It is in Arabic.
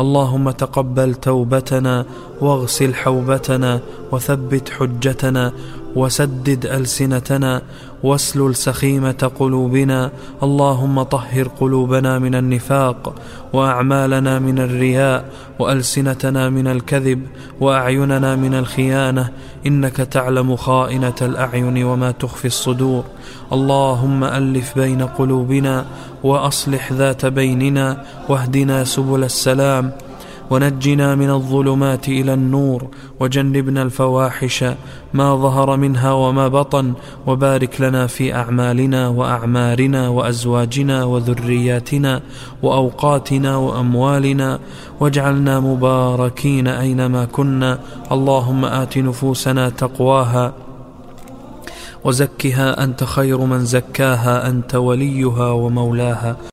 اللهم تقبل توبتنا واغسل حوبتنا وثبت حجتنا وسدد ألسنتنا واسلل سخيمة قلوبنا. اللهم طهر قلوبنا من النفاق وأعمالنا من الرياء وألسنتنا من الكذب وأعيننا من الخيانة. إنك تعلم خائنة الأعين وما تخفي الصدور. اللهم ألف بين قلوبنا وأصلح ذات بيننا واهدنا سبل السلام. ونجنا من الظلمات إلى النور وجنبنا الفواحش ما ظهر منها وما بطن وبارك لنا في أعمالنا وأعمارنا وأزواجنا وذرياتنا وأوقاتنا وأموالنا واجعلنا مباركين أينما كنا. اللهم آت نفوسنا تقواها وزكها أنت خير من زكاها أنت وليها ومولاها.